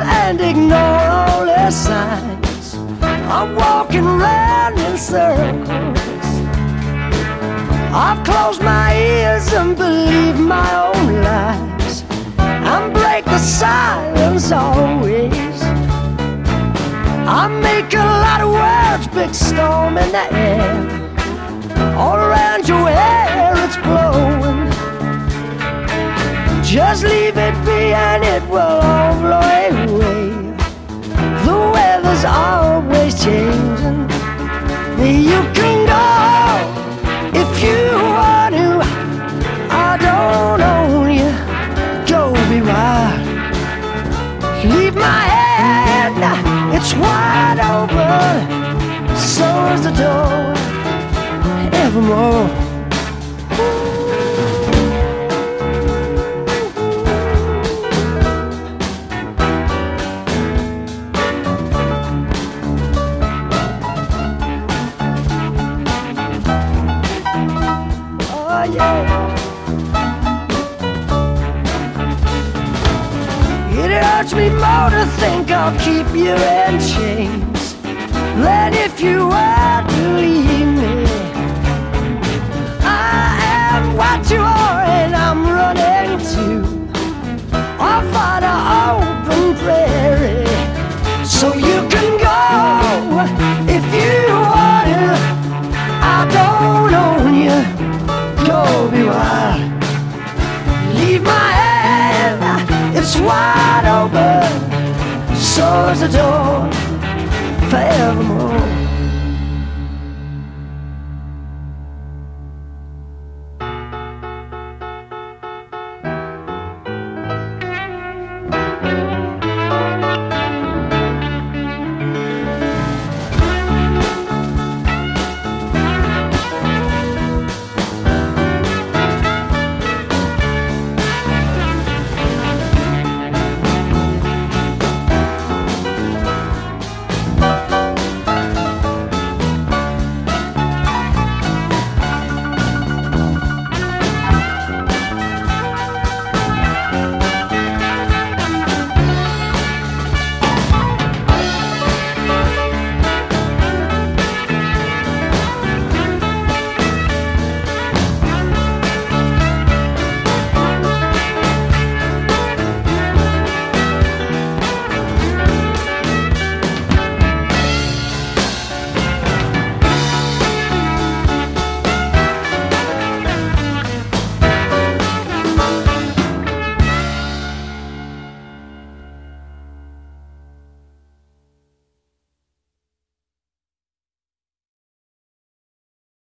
and ignore all the signs. I'm walking round in circles. I've closed my ears and believe my own lies. And break the silence always. I make a lot of words, big storm in the air. All around your hair, it's blowing. Just leave it be and it will all blow You can go if you want to. I don't own you. Go be wild. Leave my hand, it's wide open. So is the door, evermore. It hurts me more to think I'll keep you in chains than if you were Be wild. Leave my hand, it's wide open. So is the door forevermore.